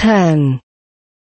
ten